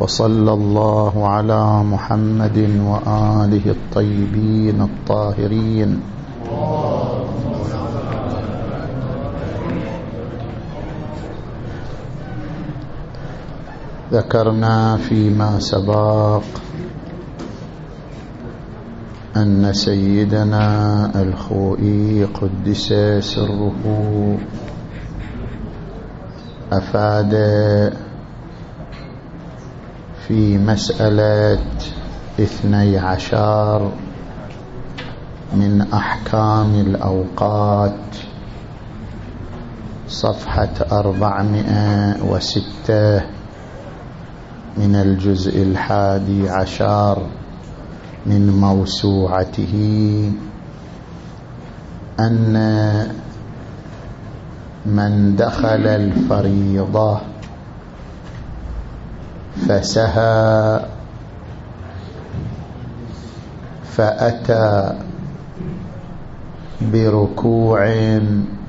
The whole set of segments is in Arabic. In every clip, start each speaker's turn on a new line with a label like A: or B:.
A: وصلى الله على محمد وآله الطيبين الطاهرين. ذكرنا فيما سبق أن سيدنا الخوئي قدس سره أفاد في مسألة اثني عشر من أحكام الأوقات صفحة أربعمائة وستة من الجزء الحادي عشر من موسوعته. أن من دخل الفريضة فسهى فأتى بركوع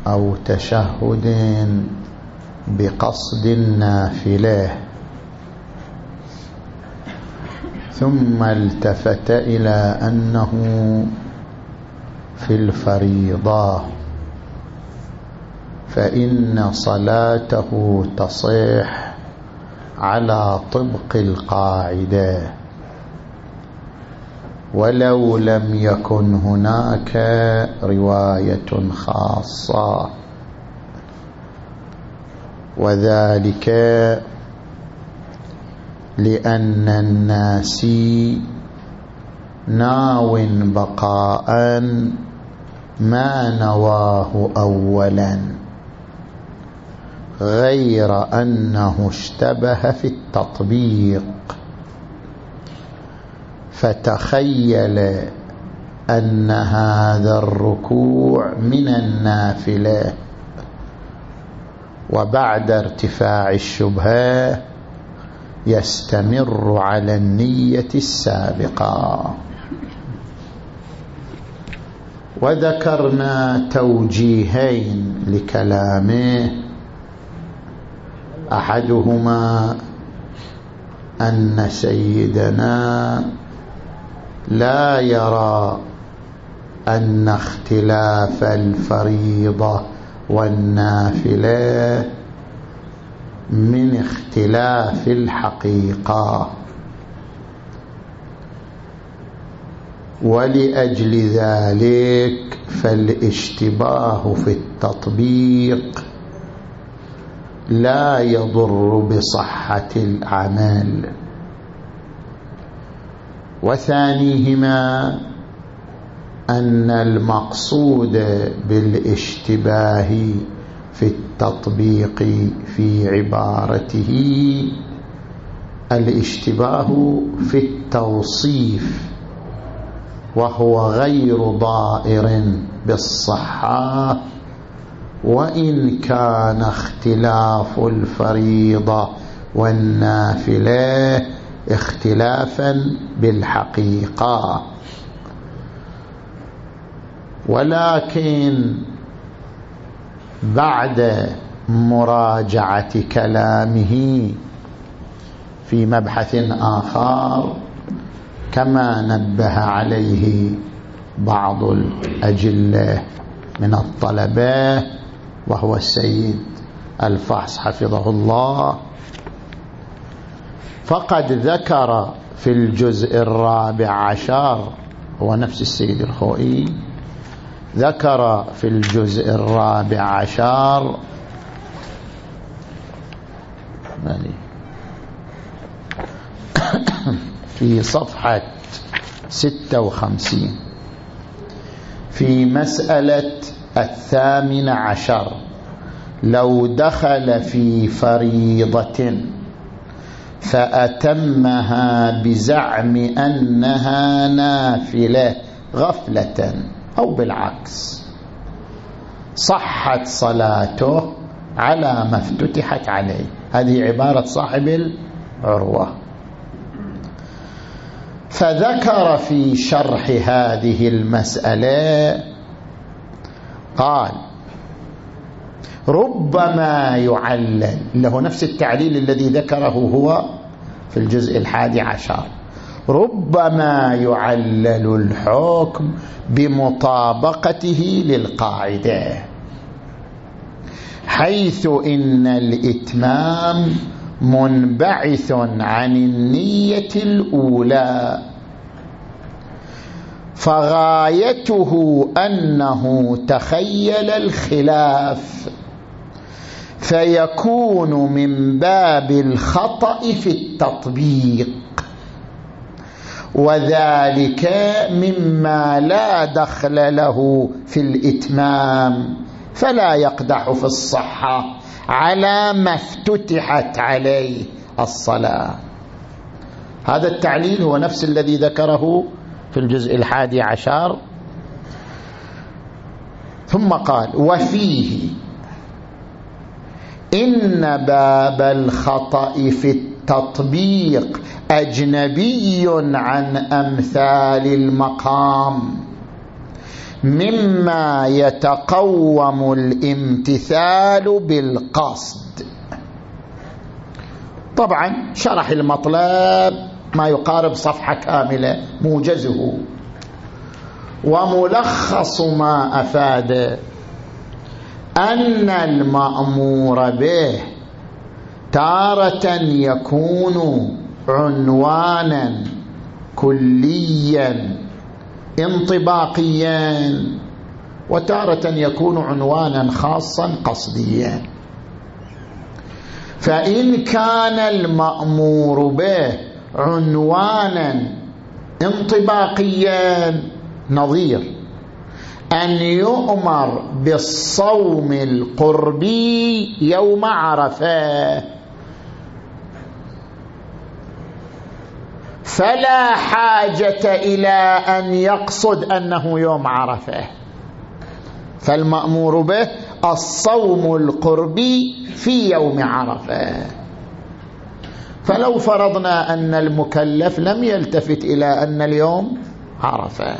A: أو تشهد بقصد النافله ثم التفت إلى أنه في الفريضة. فإن صلاته تصح. على طبق القاعدة. ولو لم يكن هناك رواية خاصة. وذلك لأن الناس ناو بقاء ما نواه أولاً. غير أنه اشتبه في التطبيق. فتخيل أن هذا الركوع من النافلة وبعد ارتفاع الشبهة يستمر على النية السابقة. وذكرنا توجيهين لكلامه. أحدهما أن سيدنا لا يرى أن اختلاف الفريضة والنافلة من اختلاف الحقيقة. ولأجل ذلك فالاشتباه في التطبيق لا يضر بصحة العمل وثانيهما أن المقصود بالاشتباه في التطبيق في عبارته الاشتباه في التوصيف وهو غير ضائر بالصحة. وإن كان اختلاف الفريضة والنافلة اختلافا بالحقيقة. ولكن بعد مراجعة كلامه في مبحث آخر كما نبه عليه بعض الأجلة من الطلبة وهو السيد الفحص حفظه الله. فقد ذكر في الجزء الرابع عشر هو نفس السيد الخوئي ذكر في الجزء الرابع عشر. في صفحة ستة وخمسين في مسألة الثامن عشر. لو دخل في فريضة فأتمها بزعم أنها نافلة غفلة أو بالعكس. صحت صلاته على ما افتتحت عليه. هذه عبارة صاحب العروة. فذكر في شرح هذه المسألة قال ربما يعلل له نفس التعليل الذي ذكره هو في الجزء الحادي عشر. ربما يعلل الحكم بمطابقته للقاعدة حيث إن الإتمام منبعث عن النية الأولى. فغايته أنه تخيل الخلاف فيكون من باب الخطأ في التطبيق وذلك مما لا دخل له في الإتمام فلا يقدح في الصحة على ما افتتحت عليه الصلاة. هذا التعليل هو نفس الذي ذكره في الجزء الحادي عشر. ثم قال وفيه إن باب الخطأ في التطبيق أجنبي عن أمثال المقام مما يتقوم الامتثال بالقصد. طبعا شرح المطلب ما يقارب صفحة كاملة موجزه. وملخص ما أفاد أن المأمور به تارة يكون عنوانا كليا انطباقيا وتارة يكون عنوانا خاصا قصديا. فإن كان المأمور به عنوانا انطباقيا نظير. أن يؤمر بالصوم القربي يوم عرفة. فلا حاجة إلى أن يقصد أنه يوم عرفة. فالمأمور به الصوم القربي في يوم عرفة. فلو فرضنا أن المكلف لم يلتفت إلى أن اليوم عرفة.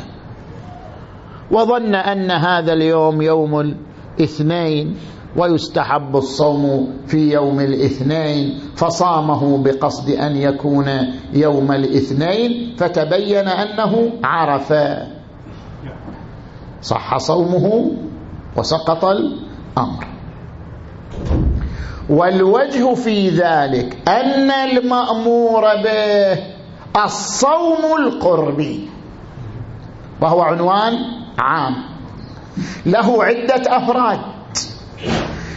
A: وظن أن هذا اليوم يوم الاثنين ويستحب الصوم في يوم الاثنين فصامه بقصد أن يكون يوم الاثنين فتبين أنه عرف صح صومه وسقط الأمر. والوجه في ذلك أن المأمور به الصوم القربي وهو عنوان عام له عدة أفراد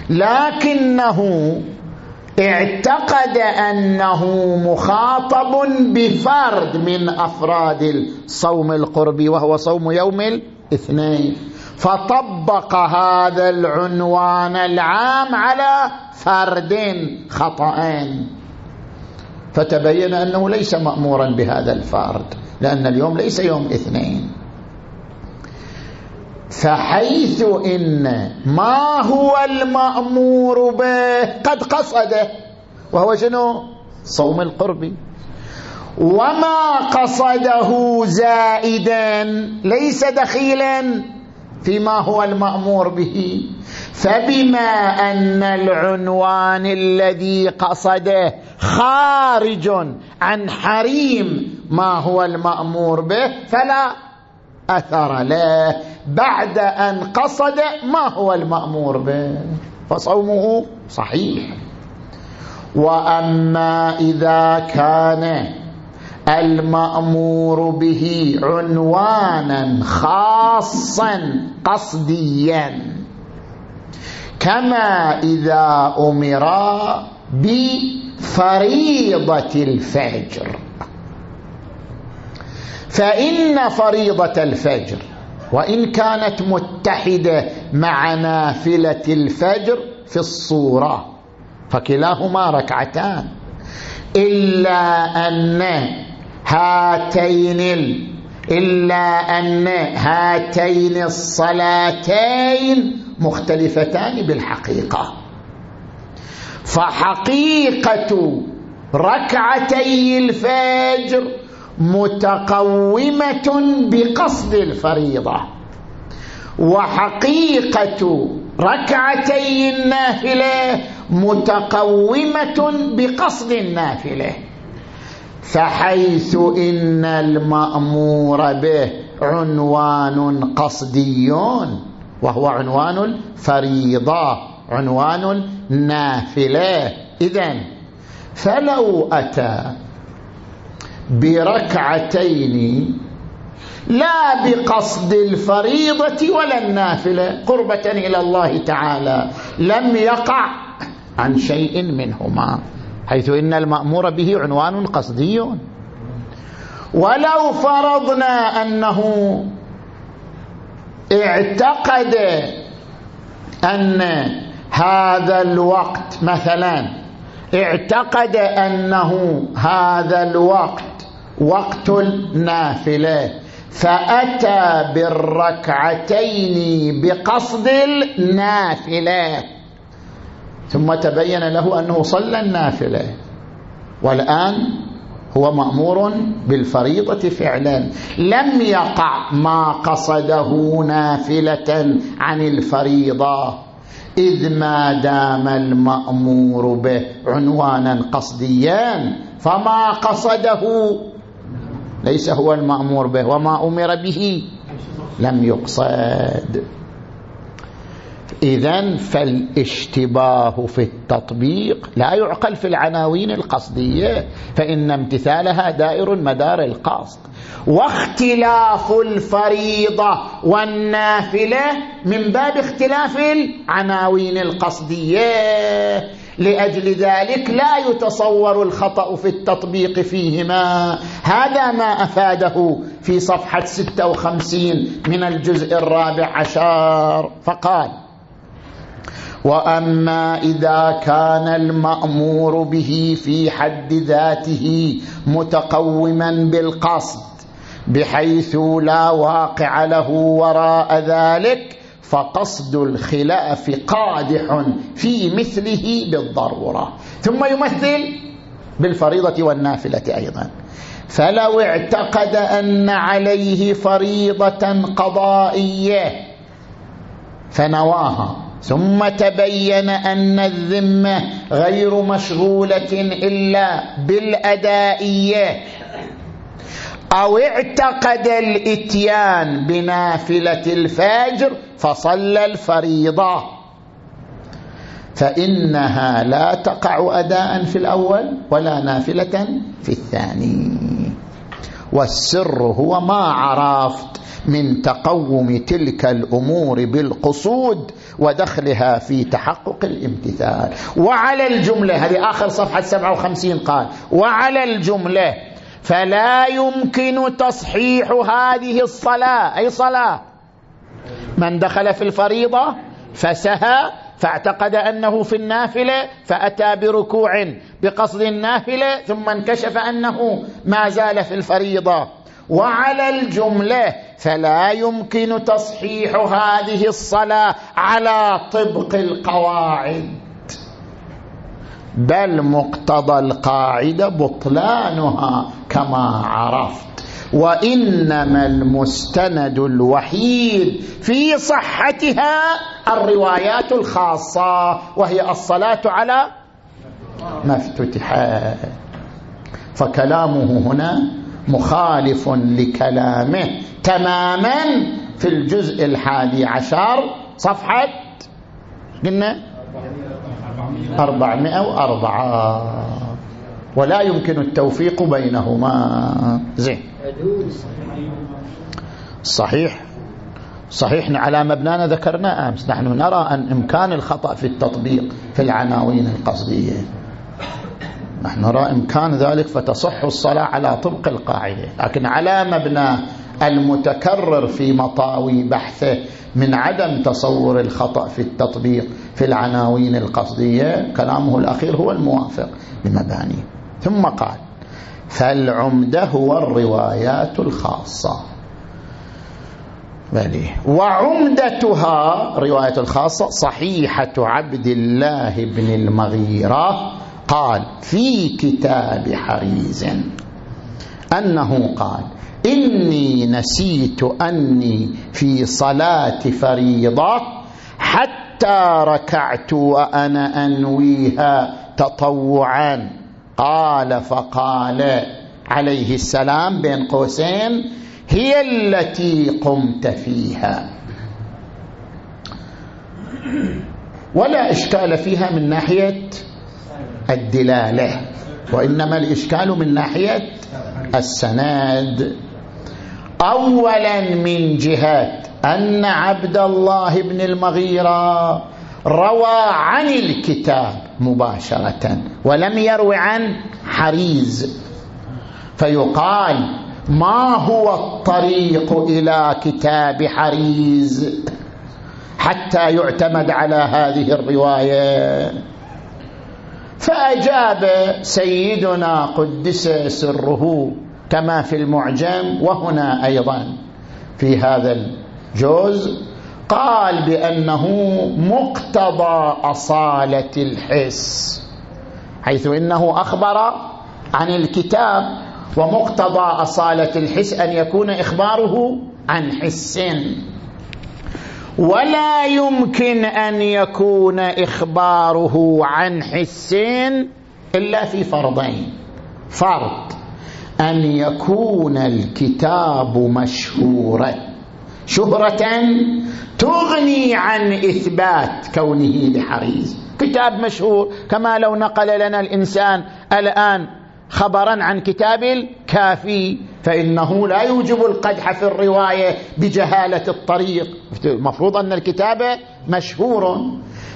A: لكنه اعتقد أنه مخاطب بفرد من أفراد الصوم القربي وهو صوم يوم الاثنين. فطبق هذا العنوان العام على فرد خطأ فتبين أنه ليس مأمورا بهذا الفرد لأن اليوم ليس يوم اثنين. فحيث إن ما هو المأمور به قد قصده وهو شنو؟ صوم القرب. وما قصده زائدا ليس دخيلا فيما هو المأمور به. فبما أن العنوان الذي قصده خارج عن حريم ما هو المأمور به فلا أثر له بعد أن قصد ما هو المأمور به فصومه صحيح. وأما إذا كان المأمور به عنوانا خاصا قصديا كما إذا أمر بفريضة الفجر. فإن فريضة الفجر وإن كانت متحدة مع نافلة الفجر في الصورة فكلاهما ركعتان. إلا أن هاتين إلا أن هاتين الصلاتين مختلفتان بالحقيقة. فحقيقة ركعتي الفجر متقومة بقصد الفريضة. وحقيقة ركعتي النافلة متقومة بقصد النافلة. فحيث إن المأمور به عنوان قصدي وهو عنوان الفريضة عنوان النافلة. إذن فلو أتى بركعتين لا بقصد الفريضة ولا النافلة. قربة إلى الله تعالى. لم يقع عن شيء منهما حيث إن المأمور به عنوان قصدي. ولو فرضنا أنه اعتقد أن هذا الوقت مثلا اعتقد أنه هذا الوقت وقت النافلة. فأتى بالركعتين بقصد النافلة. ثم تبين له أنه صلى النافلة. والآن هو مأمور بالفريضة فعلا. لم يقع ما قصده نافلة عن الفريضة. إذ ما دام المأمور به عنوانا قصديا فما قصده ليس هو المأمور به. وما أمر به لم يقصد. إذا فالاشتباه في التطبيق لا يعقل في العناوين القصدية فإن امتثالها دائر مدار القصد. واختلاف الفريضة والنافلة من باب اختلاف العناوين القصدية. لأجل ذلك لا يتصور الخطأ في التطبيق فيهما. هذا ما أفاده في صفحة 56 من الجزء الرابع عشر. فقال وأما إذا كان المأمور به في حد ذاته متقوما بالقصد بحيث لا واقع له وراء ذلك فقصد الخلاف قادح في مثله بالضرورة. ثم يمثل بالفريضة والنافلة أيضا. فلو اعتقد أن عليه فريضة قضائية فنواها. ثم تبين أن الذمة غير مشغولة إلا بالأدائية أو اعتقد الإتيان بنافلة الفجر فصلى الفريضة. فإنها لا تقع أداء في الأول ولا نافلة في الثاني. والسر هو ما عرفت من تقوم تلك الأمور بالقصود ودخلها في تحقق الامتثال. وعلى الجملة هذه آخر صفحة 57 قال وعلى الجملة فلا يمكن تصحيح هذه الصلاة. أي صلاة؟ من دخل في الفريضة فسهى فاعتقد أنه في النافلة فأتى بركوع بقصد النافلة ثم انكشف أنه ما زال في الفريضة. وعلى الجملة فلا يمكن تصحيح هذه الصلاة على طبق القواعد. بل مقتضى القاعدة بطلانها كما عرفت. وإنما المستند الوحيد في صحتها الروايات الخاصة وهي الصلاة على ما فكلامه هنا مخالف لكلامه تماما في الجزء الحادي عشر صفحة قلنا أربعمائة وأربعة. ولا يمكن التوفيق بينهما. زين. صحيح. صحيح. على مبنانا ذكرنا أمس. نحن نرى أن إمكان الخطأ في التطبيق في العناوين القصدية. نحن نرى إمكان ذلك فتصح الصلاة على طبق القاعدة. لكن على مبنى المتكرر في مطاوي بحثه من عدم تصور الخطأ في التطبيق في العناوين القصدية. كلامه الأخير هو الموافق لمبانيه ثم قال فالعمدة هو الروايات الخاصة. بلي. وعمدتها رواية الخاصة صحيحة عبد الله بن المغيرة. قال في كتاب حريز أنه قال إني نسيت أني في صلاة فريضة حتى ركعت وأنا أنويها تطوعا. قال فقال عليه السلام بين قوسين هي التي قمت فيها. ولا إشكال فيها من ناحية الدلالة وإنما الإشكال من ناحية السناد أولا من جهة أن عبد الله بن المغيرة روى عن الكتاب مباشرة ولم يروي عن حريز. فيقال ما هو الطريق إلى كتاب حريز حتى يعتمد على هذه الرواية؟ فأجاب سيدنا قدس سره كما في المعجم وهنا أيضا في هذا الجزء قال بأنه مقتضى أصالة الحس حيث إنه أخبر عن الكتاب ومقتضى أصالة الحس أن يكون إخباره عن حس. ولا يمكن أن يكون إخباره عن حس إلا في فرضين. فرض. أن يكون الكتاب مشهورا. شهرة تغني عن إثبات كونه لحريز كتاب مشهور كما لو نقل لنا الإنسان الآن خبرا عن كتاب الكافي فإنه لا يوجب القدح في الرواية بجهالة الطريق. المفروض أن الكتاب مشهور.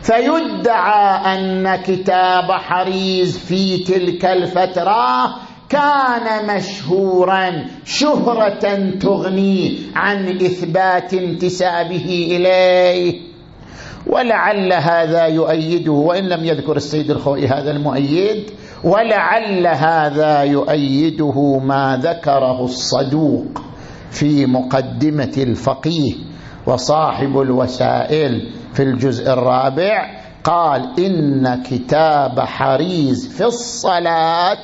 A: فيدعى أن كتاب حريز في تلك الفترة كان مشهورا شهرة تغني عن إثبات انتسابه إليه. ولعل هذا يؤيده وإن لم يذكر السيد الخوئي هذا المؤيد ولعل هذا يؤيده ما ذكره الصدوق في مقدمة الفقيه وصاحب الوسائل في الجزء الرابع قال إن كتاب حريز في الصلاة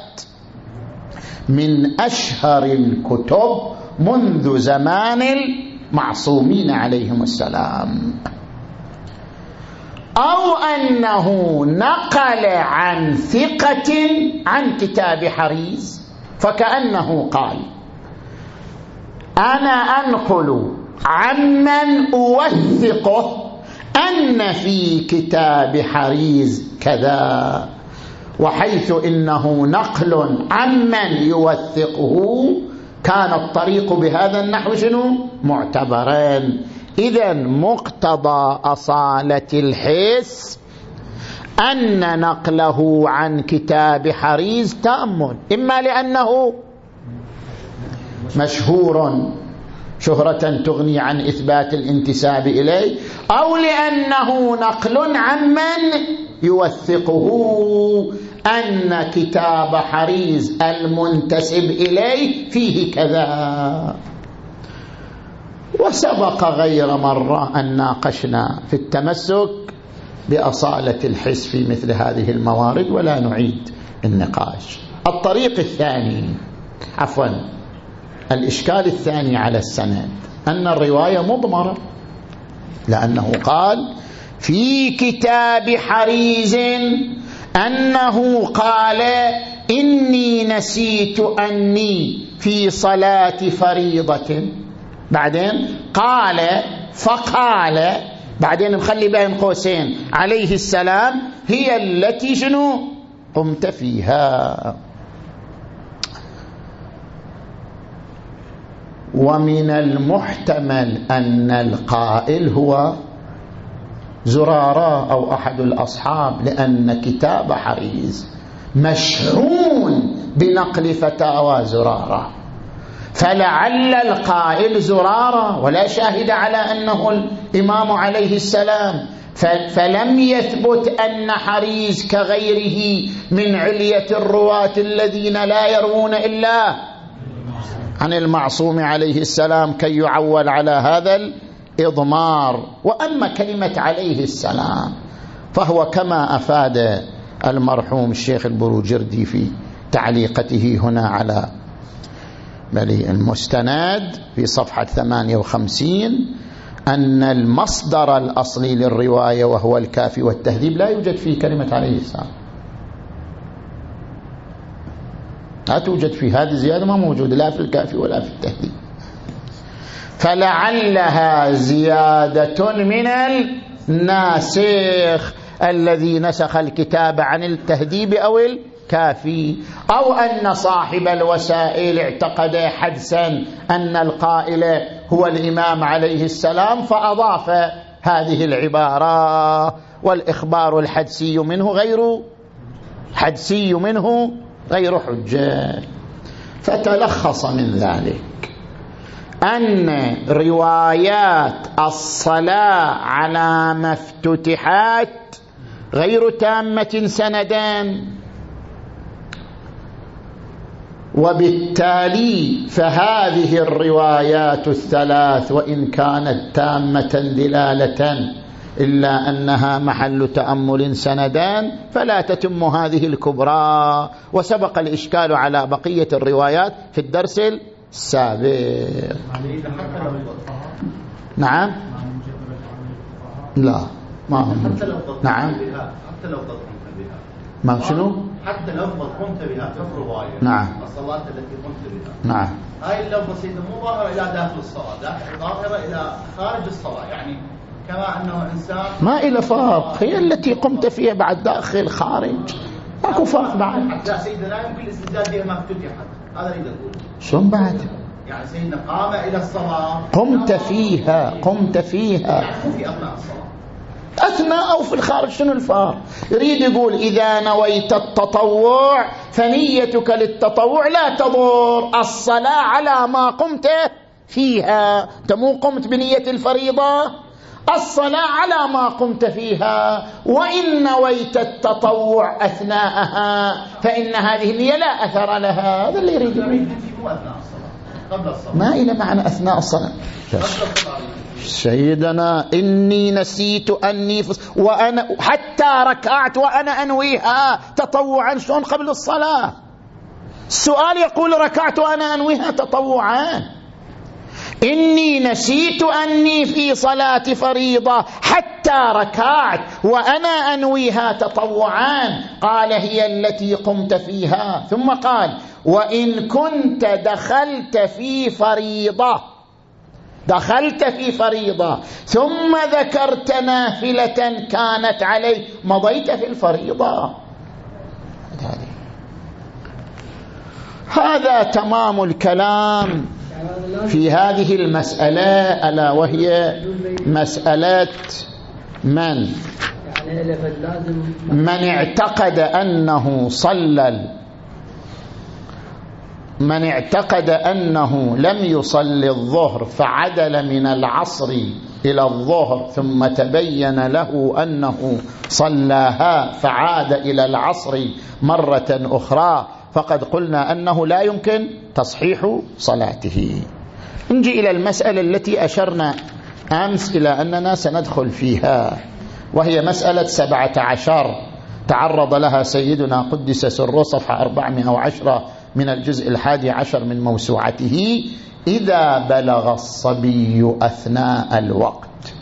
A: من أشهر الكتب منذ زمان المعصومين عليهم السلام. أو أنه نقل عن ثقة عن كتاب حريز فكأنه قال أنا أنقل عمن أوثقه أن في كتاب حريز كذا. وحيث إنه نقل عمن يوثقه كان الطريق بهذا النحو شنو؟ معتبرين. إذا مقتضى أصالة الحس أن نقله عن كتاب حريز تأمل. إما لأنه مشهور شهرة تغني عن إثبات الانتساب إليه أو لأنه نقل عمن يوثقه. أن كتاب حريز المنتسب إليه فيه كذا. وسبق غير مرة أن ناقشنا في التمسك بأصالة الحس في مثل هذه الموارد ولا نعيد النقاش. الطريق الثاني عفوا الإشكال الثاني على السند أن الرواية مضمرة لأنه قال في كتاب حريز أنه قال إني نسيت أني في صلاة فريضة. بعدين قال فقال بعدين مخلي بين قوسين عليه السلام هي التي شنو؟ قمت فيها. ومن المحتمل أن القائل هو زرارة أو أحد الأصحاب لأن كتاب حريز مشحون بنقل فتاوى زرارة. فلعل القائل زرارة ولا شاهد على أنه الإمام عليه السلام فلم يثبت أن حريز كغيره من علية الرواة الذين لا يروون إلا عن المعصوم عليه السلام كي يعول على هذا إضمار وأما كلمة عليه السلام فهو كما أفاد المرحوم الشيخ البروجردي في تعليقته هنا على المستند في صفحة 58 أن المصدر الأصلي للرواية وهو الكافي والتهذيب لا يوجد فيه كلمة عليه السلام. لا توجد في هذه الزيادة ما موجودة لا في الكافي ولا في التهذيب. فلعلها زيادة من الناسخ الذي نسخ الكتاب عن التهذيب أو الكافي أو أن صاحب الوسائل اعتقد حدسا أن القائل هو الإمام عليه السلام فأضاف هذه العبارة والإخبار الحدسي منه غير حدسي منه غير حجة. فتلخص من ذلك. أن روايات الصلاة على ما افتتحات غير تامة سندان وبالتالي فهذه الروايات الثلاث وإن كانت تامة دلالة إلا أنها محل تأمل سندان فلا تتم هذه الكبرى. وسبق الإشكال على بقية الروايات في الدرس السابق نعم. لا ما هم. نعم. حتى لو ما شنو؟
B: حتى لفظة قمت بها في الرواية
A: نعم.
B: الصلاة التي قمت بها
A: نعم.
B: هاي اللفظة سيدنا مو ظاهرة إلى داخل الصلاة ظاهرة إلى خارج الصلاة. يعني كما أنه إنسان
A: ما إلى فرق هي التي قمت فيها بعد داخل خارج. ماكو فرق بعد.
B: لا سيدنا لا يمكن الاستدلال بها ما افتتحت. هذا اللي أقول
A: شلون بعد؟
B: يعني سيدنا قام إلى الصلاة.
A: قمت فيها قمت فيها.
B: يعني في أثناء الصلاة.
A: أثناء أو في الخارج شنو الفار يريد يقول إذا نويت التطوع فنيتك للتطوع لا تضر. الصلاة على ما قمت فيها. أنت مو قمت بنية الفريضة؟ الصلاة على ما قمت فيها. وإن نويت التطوع أثناءها فإن هذه النية لا أثر لها. هذا اللي يريد. ما إلى معنى أثناء الصلاة. سيدنا إني نسيت أني فص وأنا حتى ركعت وأنا أنويها. تطوعا شلون قبل الصلاة؟ السؤال يقول ركعت وأنا أنويها تطوعا. إني نسيت أني في صلاة فريضة حتى ركعت وأنا أنويها تطوعا قال هي التي قمت فيها. ثم قال وإن كنت دخلت في فريضة دخلت في فريضة ثم ذكرت نافلة كانت علي مضيت في الفريضة. هذا تمام الكلام. في هذه المسألة ألا وهي مسألة من؟ من اعتقد أنه صلى من اعتقد أنه لم يصلي الظهر فعدل من العصر إلى الظهر ثم تبين له أنه صلاها فعاد إلى العصر مرة أخرى فقد قلنا أنه لا يمكن تصحيح صلاته. نجي إلى المسألة التي أشرنا أمس إلى أننا سندخل فيها وهي مسألة سبعة عشر. تعرض لها سيدنا قدس سر صفحة 410 من الجزء الحادي عشر من موسوعته إذا بلغ الصبي أثناء الوقت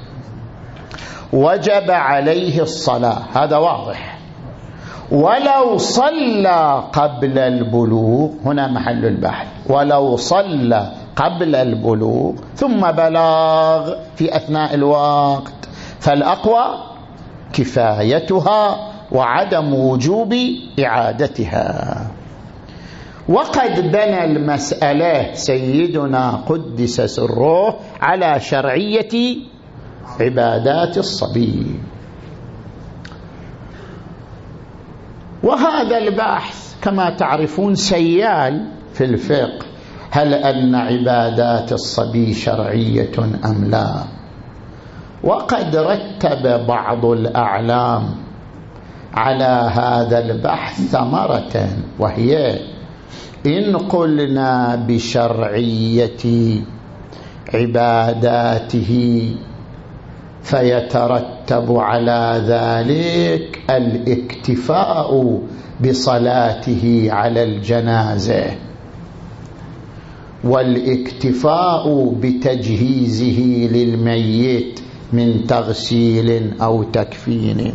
A: وجب عليه الصلاة. هذا واضح. ولو صلى قبل البلوغ هنا محل البحث. ولو صلى قبل البلوغ ثم بلاغ في أثناء الوقت. فالأقوى كفايتها وعدم وجوب إعادتها. وقد بنى المسألة سيدنا قدس سره على شرعية عبادات الصبي. وهذا البحث كما تعرفون سيال في الفقه. هل أن عبادات الصبي شرعية أم لا؟ وقد رتب بعض الأعلام على هذا البحث ثمرة وهي إن قلنا بشرعية عباداته فيترتب على ذلك الاكتفاء بصلاته على الجنازة. والاكتفاء بتجهيزه للميت من تغسيل أو تكفين.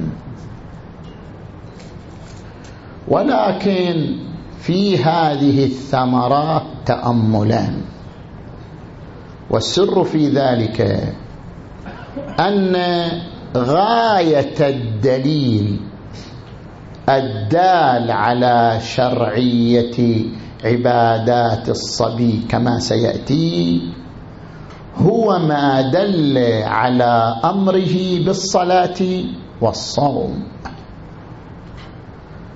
A: ولكن في هذه الثمرات تأملان والسر في ذلك أن غاية الدليل الدال على شرعية عبادات الصبي كما سيأتي هو ما دل على أمره بالصلاة والصوم.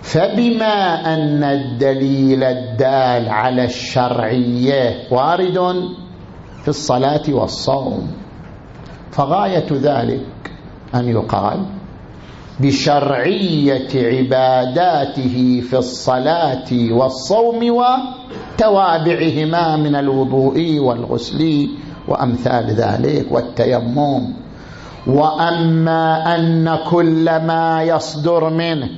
A: فبما أن الدليل الدال على الشرعية وارد في الصلاة والصوم فغاية ذلك أن يقال بشرعية عباداته في الصلاة والصوم وتوابعهما من الوضوء والغسل وأمثال ذلك والتيمم. وأما أن كل ما يصدر منه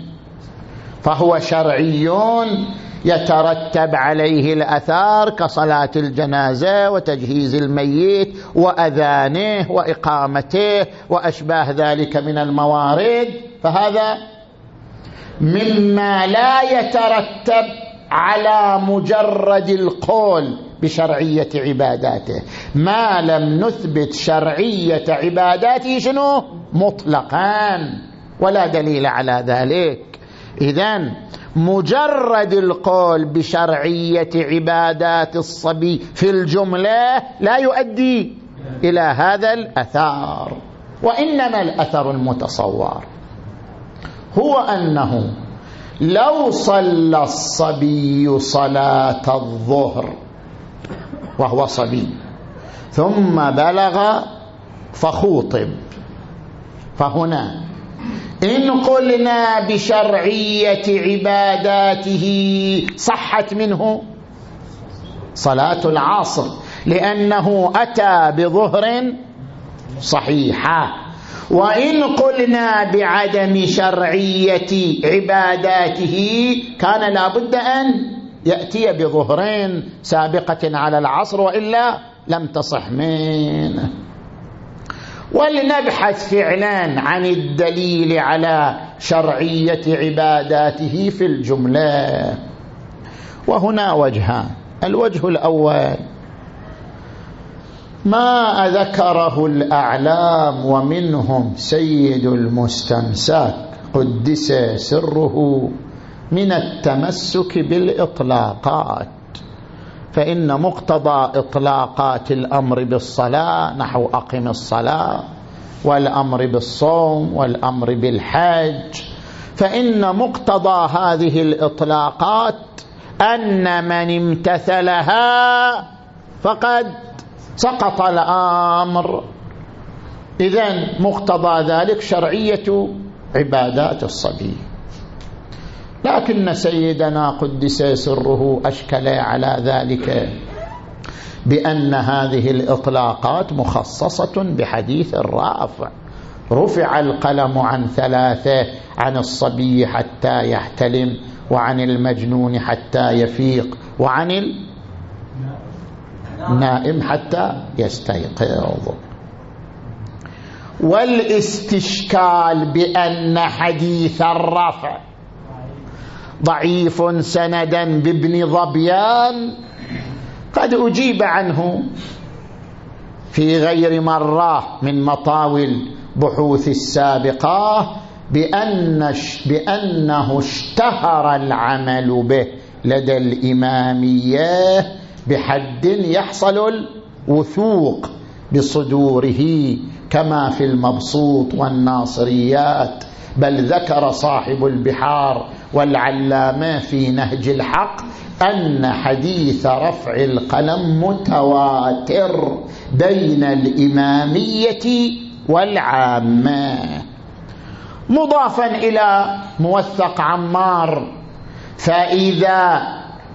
A: فهو شرعي يترتب عليه الأثار كصلاة الجنازة وتجهيز الميت وأذانه وإقامته وأشباه ذلك من الموارد فهذا مما لا يترتب على مجرد القول بشرعية عباداته. ما لم نثبت شرعية عباداته شنو؟ مطلقا ولا دليل على ذلك. إذن مجرد القول بشرعية عبادات الصبي في الجملة لا يؤدي إلى هذا الأثار وإنما الأثر المتصور هو أنه لو صلى الصبي صلاة الظهر وهو صبي ثم بلغ فخوطب فهنا إن قلنا بشرعية عباداته صحت منه صلاة العصر لأنه أتى بظهر صحيحة. وإن قلنا بعدم شرعية عباداته كان لابد أن يأتي بظهرين سابقة على العصر وإلا لم تصح منه. ولنبحث فعلا عن الدليل على شرعية عباداته في الجملة. وهنا وجهان الوجه الأول. ما ذكره الأعلام ومنهم سيد المستمسك قدس سره من التمسك بالإطلاقات. فإن مقتضى إطلاقات الأمر بالصلاة نحو أقم الصلاة والأمر بالصوم والأمر بالحج فإن مقتضى هذه الإطلاقات أن من امتثلها فقد سقط الأمر. إذن مقتضى ذلك شرعية عبادات الصبي. لكن سيدنا قدس سره أشكل على ذلك بأن هذه الإطلاقات مخصصة بحديث الرافع. رفع القلم عن ثلاثة عن الصبي حتى يحتلم وعن المجنون حتى يفيق وعن النائم حتى يستيقظ. والاستشكال بأن حديث الرفع ضعيف سندا بابن ظبيان قد أجيب عنه في غير مرة من مطاوي البحوث السابقة بأن بأنه اشتهر العمل به لدى الإمامية بحد يحصل الوثوق بصدوره كما في المبسوط والناصريات بل ذكر صاحب البحار والعلامة في نهج الحق أن حديث رفع القلم متواتر بين الإمامية والعامة. مضافا إلى موثق عمار فإذا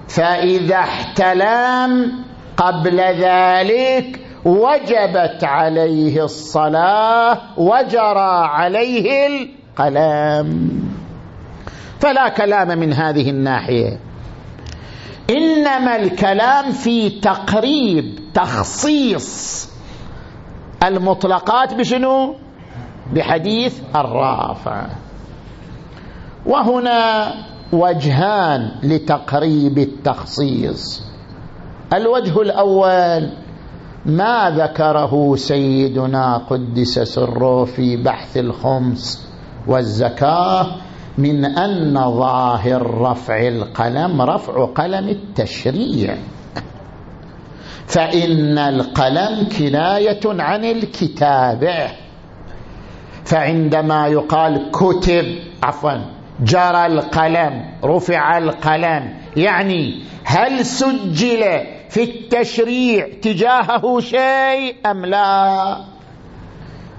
A: فإذا احتلام قبل ذلك وجبت عليه الصلاة وجرى عليه القلم. فلا كلام من هذه الناحية. إنما الكلام في تقريب تخصيص المطلقات بشنو؟ بحديث الرافع. وهنا وجهان لتقريب التخصيص. الوجه الأول ما ذكره سيدنا قدس سره في بحث الخمس والزكاة من أن ظاهر رفع القلم رفع قلم التشريع. فإن القلم كناية عن الكتابة فعندما يقال كتب عفوا جرى القلم رفع القلم يعني هل سجل في التشريع تجاهه شيء أم لا؟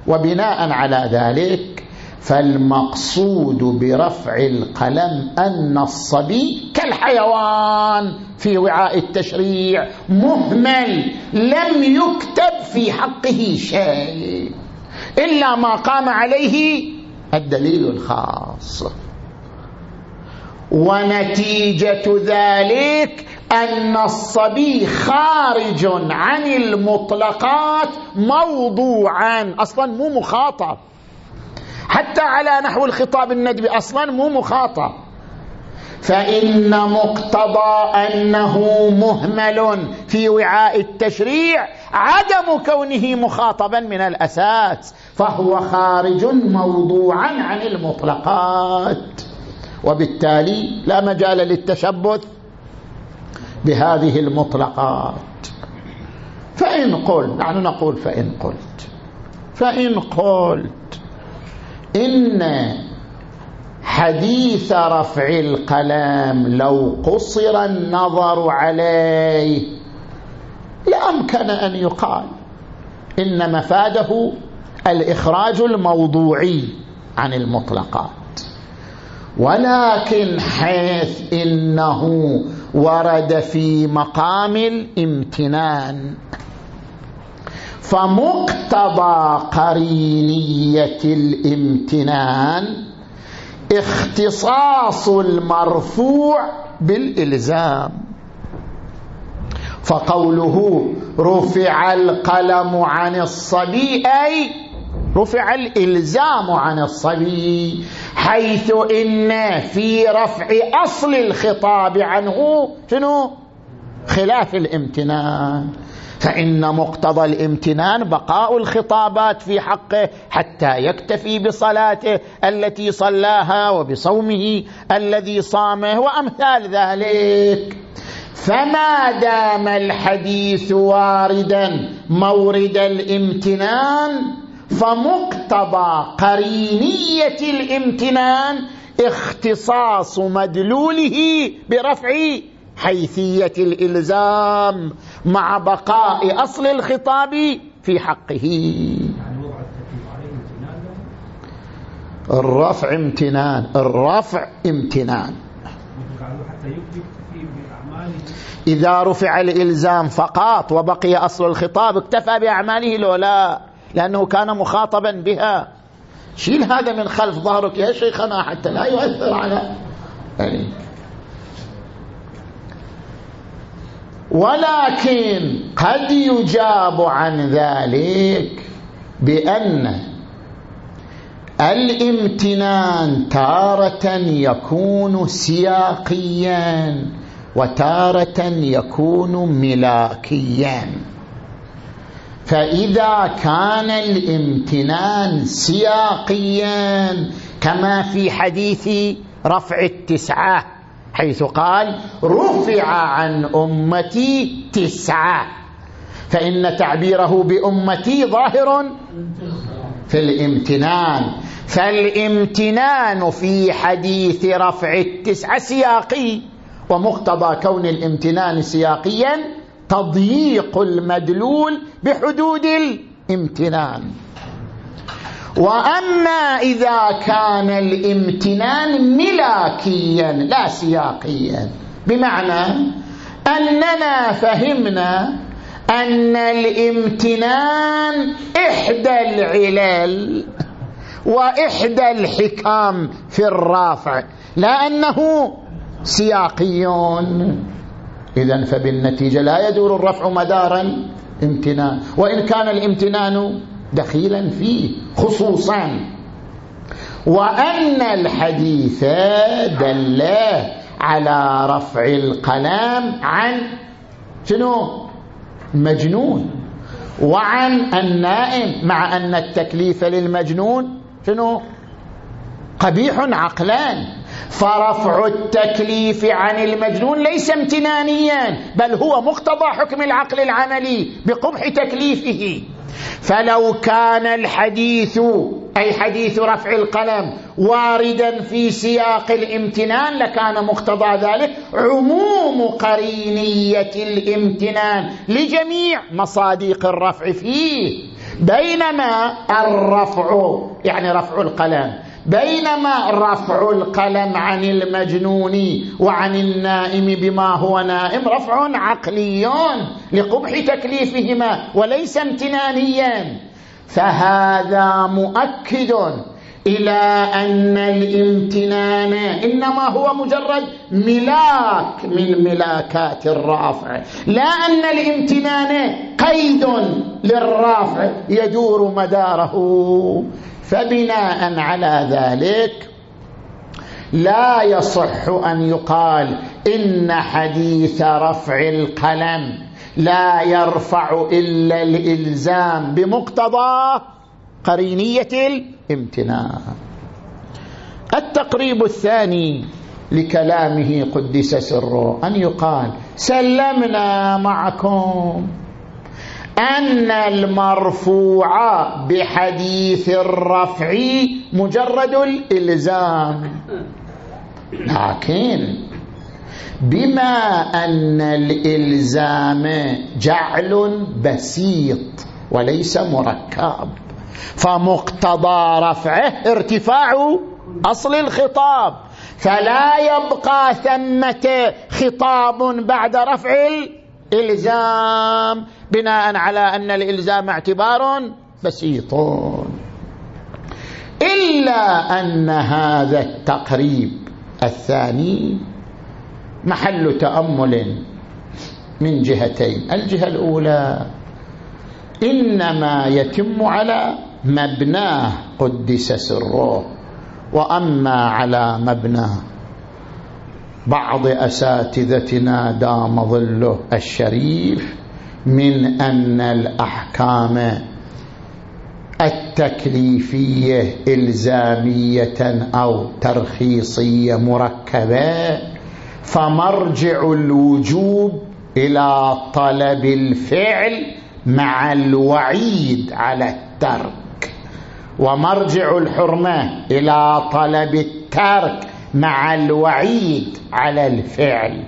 A: وبناء على ذلك فالمقصود برفع القلم أن الصبي كالحيوان في وعاء التشريع مهمل لم يكتب في حقه شيء إلا ما قام عليه الدليل الخاص. ونتيجة ذلك أن الصبي خارج عن المطلقات موضوعا أصلا مو مخاطب. حتى على نحو الخطاب الندبي أصلا مو مخاطب. فإن مقتضى أنه مهمل في وعاء التشريع عدم كونه مخاطبا من الأساس فهو خارج موضوعا عن المطلقات. وبالتالي لا مجال للتشبث بهذه المطلقات. فإن قلت نحن نقول فإن قلت. فإن قلت إن حديث رفع القلم لو قصر النظر عليه لأمكن أن يقال إن مفاده الإخراج الموضوعي عن المطلقات. ولكن حيث إنه ورد في مقام الامتنان. فمقتضى قرينية الامتنان اختصاص المرفوع بالإلزام. فقوله رفع القلم عن الصبي أي رفع الإلزام عن الصبي حيث إن في رفع أصل الخطاب عنه شنو؟ خلاف الامتنان. فإن مقتضى الامتنان بقاء الخطابات في حقه حتى يكتفي بصلاته التي صلاها وبصومه الذي صامه وأمثال ذلك. فما دام الحديث واردا مورد الامتنان فمقتضى قرينية الامتنان اختصاص مدلوله برفع حيثية الإلزام. مع بقاء أصل الخطاب في حقه. الرفع امتنان الرفع امتنان. إذا رفع الإلزام فقط وبقي أصل الخطاب اكتفى بأعماله لو لا لأنه كان مخاطبا بها. شيل هذا من خلف ظهرك يا شيخنا حتى لا يؤثر على يعني ولكن قد يجاب عن ذلك بأن الامتنان تارة يكون سياقيا وتارة يكون ملاكيا. فإذا كان الامتنان سياقيا كما في حديث رفع التسعة حيث قال رفع عن أمتي تسعة. فإن تعبيره بأمتي ظاهر في الامتنان. فالامتنان في حديث رفع التسعة سياقي ومقتضى كون الامتنان سياقيا تضييق المدلول بحدود الامتنان. وأما إذا كان الامتنان ملاكيا لا سياقيا. بمعنى أننا فهمنا أن الامتنان إحدى العلل وإحدى الحكام في الرافع لا أنه سياقيون. إذا فبالنتيجة لا يدور الرفع مدارا امتنان. وإن كان الامتنان دخيلا فيه خصوصا. وأن الحديث دل على رفع القلم عن شنو؟ مجنون. وعن النائم مع أن التكليف للمجنون شنو؟ قبيح عقلان. فرفع التكليف عن المجنون ليس امتنانيا بل هو مقتضى حكم العقل العملي بقبح تكليفه. فلو كان الحديث أي حديث رفع القلم واردا في سياق الامتنان لكان مقتضى ذلك عموم قرينية الامتنان لجميع مصاديق الرفع فيه. بينما الرفع يعني رفع القلم بينما رفع القلم عن المجنون وعن النائم بما هو نائم رفع عقلي لقبح تكليفهما وليس امتنانيا. فهذا مؤكد إلى أن الامتنان إنما هو مجرد ملاك من ملاكات الرافع لا أن الامتنان قيد للرافع يدور مداره. فبناء على ذلك لا يصح أن يقال إن حديث رفع القلم لا يرفع إلا الإلزام بمقتضى قرينية الامتنان التقريب الثاني لكلامه قدس سره أن يقال سلمنا معكم. أن المرفوع بحديث الرفع مجرد الإلزام. لكن بما أن الإلزام جعل بسيط وليس مركب فمقتضى رفعه ارتفاع أصل الخطاب. فلا يبقى ثمة خطاب بعد رفع الإلزام بناء على أن الإلزام اعتبار بسيط. إلا أن هذا التقريب الثاني محل تأمل من جهتين. الجهة الأولى إنما يتم على مبناه قدس سره وأما على مبناه بعض أساتذتنا دام ظله الشريف من أن الأحكام التكليفية إلزامية أو ترخيصية مركبة فمرجع الوجوب إلى طلب الفعل مع الوعيد على الترك ومرجع الحرمة إلى طلب الترك مع الوعيد على الفعل.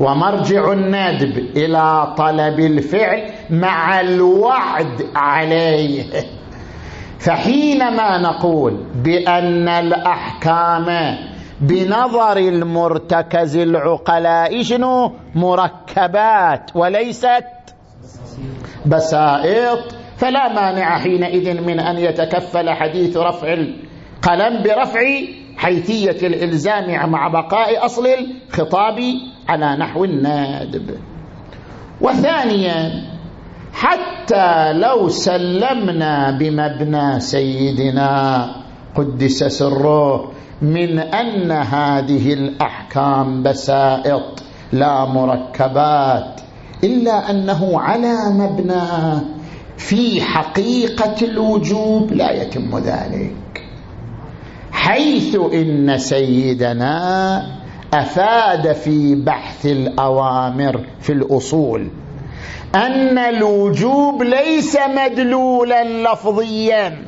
A: ومرجع الندب إلى طلب الفعل مع الوعد عليه. فحينما نقول بأن الأحكام بنظر المرتكز العقلاء شنو؟ مركبات وليست بسائط. فلا مانع حينئذ من أن يتكفل حديث رفع القلم برفع حيثية الإلزام مع بقاء أصل الخطاب على نحو النادب. وثانيا حتى لو سلمنا بمبنى سيدنا قدس سره من أن هذه الأحكام بسائط لا مركبات إلا أنه على مبنى في حقيقة الوجوب لا يتم ذلك. حيث إن سيدنا أفاد في بحث الأوامر في الأصول أن الوجوب ليس مدلولا لفظيا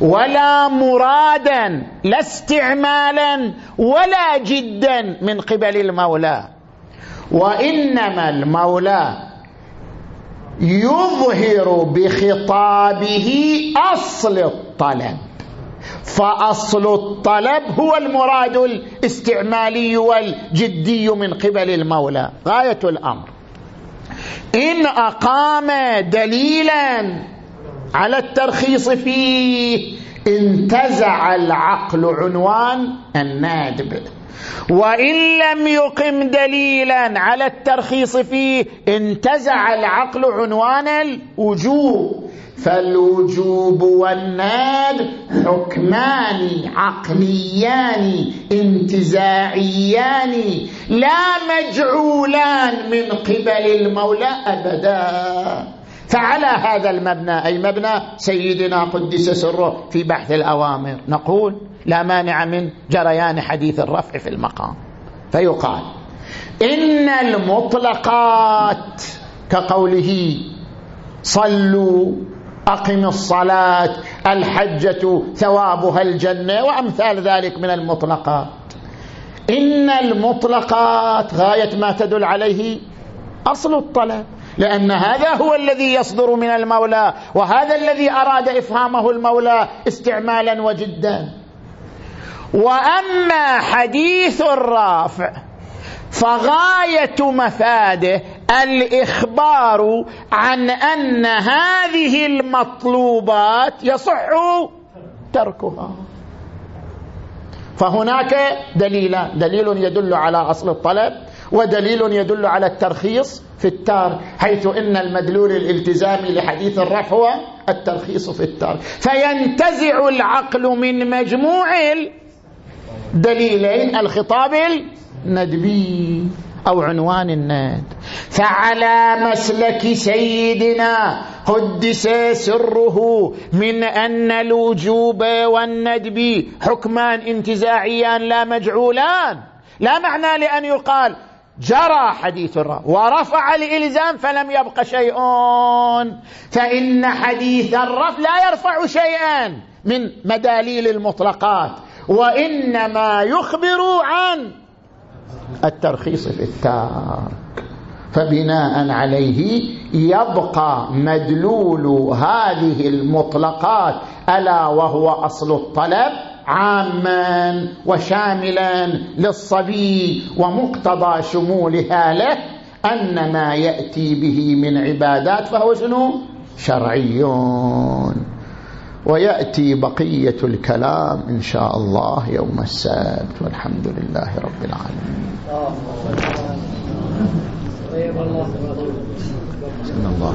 A: ولا مرادا لا استعمالا ولا جدا من قبل المولى. وإنما المولى يظهر بخطابه أصل الطلب. فأصل الطلب هو المراد الاستعمالي والجدي من قبل المولى. غاية الأمر. إن أقام دليلا على الترخيص فيه انتزع العقل عنوان النادب. وإن لم يقم دليلا على الترخيص فيه انتزع العقل عنوان الوجوب. فالوجوب والناد حكمان عقليان انتزاعيان لا مجعولان من قبل المولى أبدا. فعلى هذا المبنى أي مبنى سيدنا قدس سره في بحث الأوامر. نقول لا مانع من جريان حديث الرفع في المقام. فيقال إن المطلقات كقوله صلوا أقم الصلاة الحجة ثوابها الجنة وأمثال ذلك من المطلقات. إن المطلقات غاية ما تدل عليه أصل الطلب لأن هذا هو الذي يصدر من المولى وهذا الذي أراد إفهامه المولى استعمالا وجدا. وأما حديث الرافع فغاية مفاده الإخبار عن أن هذه المطلوبات يصح تركها. فهناك دليلان دليل يدل على أصل الطلب ودليل يدل على الترخيص في التار حيث إن المدلول الالتزامي لحديث الرفع هو الترخيص في التار. فينتزع العقل من مجموع الدليلين الخطاب الندبي أو عنوان الند. فعلى مسلك سيدنا قدس سره من أن الوجوب والندب حكمان انتزاعيان لا مجعولان. لا معنى لأن يقال جرى حديث الرب ورفع الإلزام فلم يبق شيء. فإن حديث الرف لا يرفع شيئا من مداليل المطلقات. وإنما يخبر عن الترخيص في التارك فبناء عليه يبقى مدلول هذه المطلقات ألا وهو أصل الطلب عاما وشاملا للصبي ومقتضى شمولها له أن ما يأتي به من عبادات فهو شنو؟ شرعيون ويأتي بقية الكلام إن شاء الله يوم السبت والحمد لله رب العالمين. صلى الله.